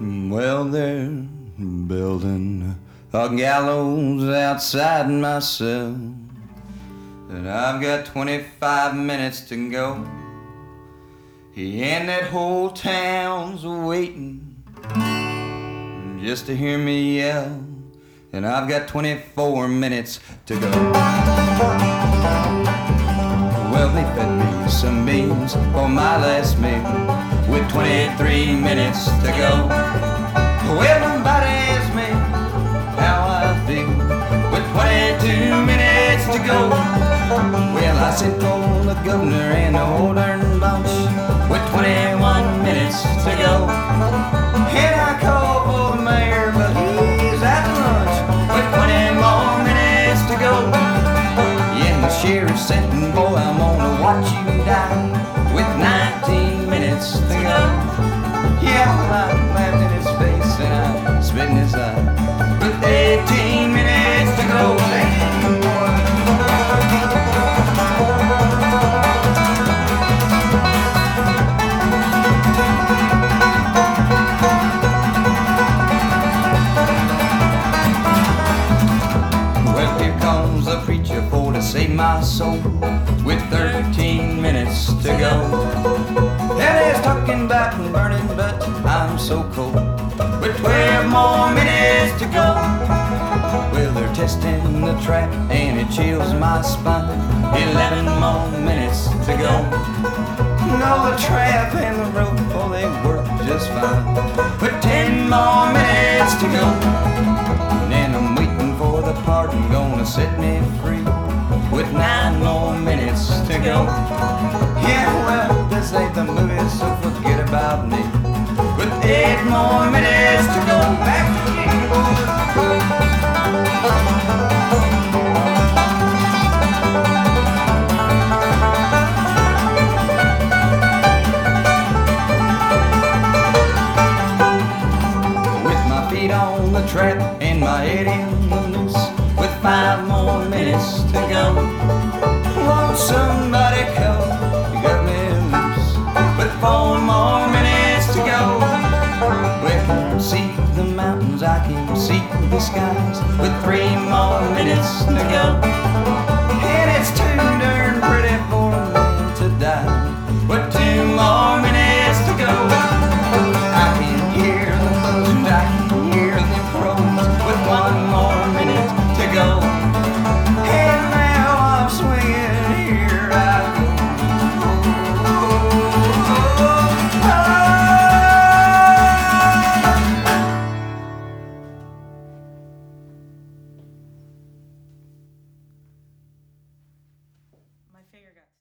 Well, they're building a gallows outside my cell. And I've got 25 minutes to go. And that whole town's waiting just to hear me yell. And I've got 24 minutes to go. Well, they fed me some beans for my last meal 23 minutes to go. Well, nobody asked me how I feel with 22 minutes to go. Well, I sent for the governor and the Northern boss with 21 minutes to go. And I called for the mayor, but he's at lunch with 20 more minutes to go. Yeah, the sheriff said, boy, I'm gonna watch you die with 19 Yeah, my soul with 13 minutes to go. He's talking about burning, but I'm so cold with 12 more minutes to go. Well, they're testing the trap and it chills my spine. 11 more minutes to go. No, the trap and the rope, oh, they work just fine. With 10 more minutes to go. Go. Yeah, well, this ain't the movie, so forget about me. With eight more minutes to go. Back to you. With my feet on the trap and my head in the noose. With five more minutes to go. More minutes to go. And it's too darn pretty for man to die. With Finger got